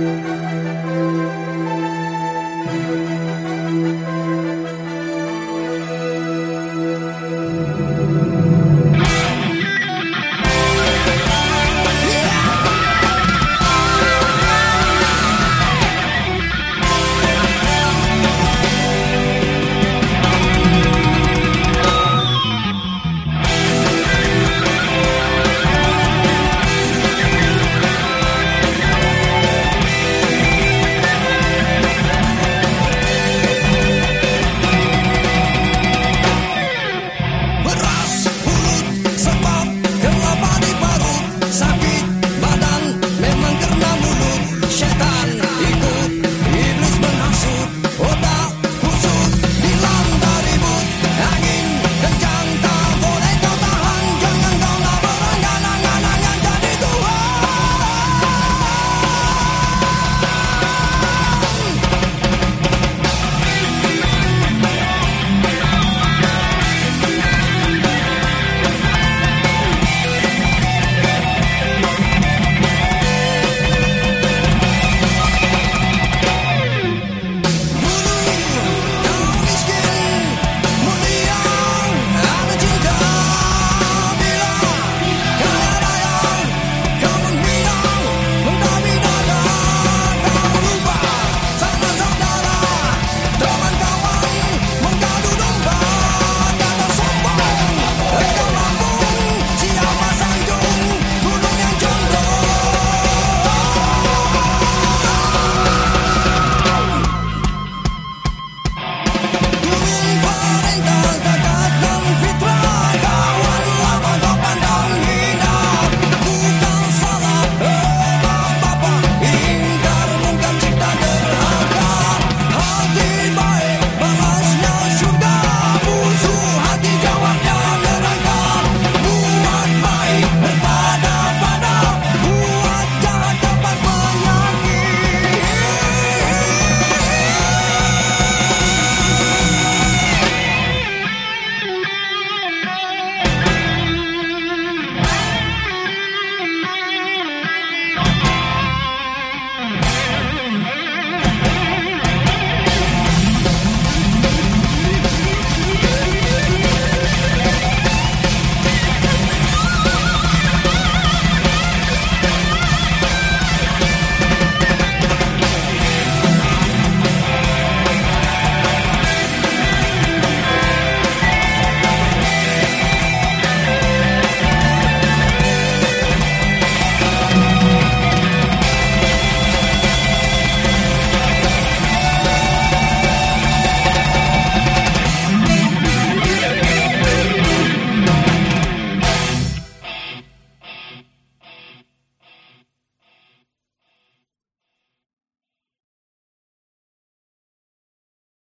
Música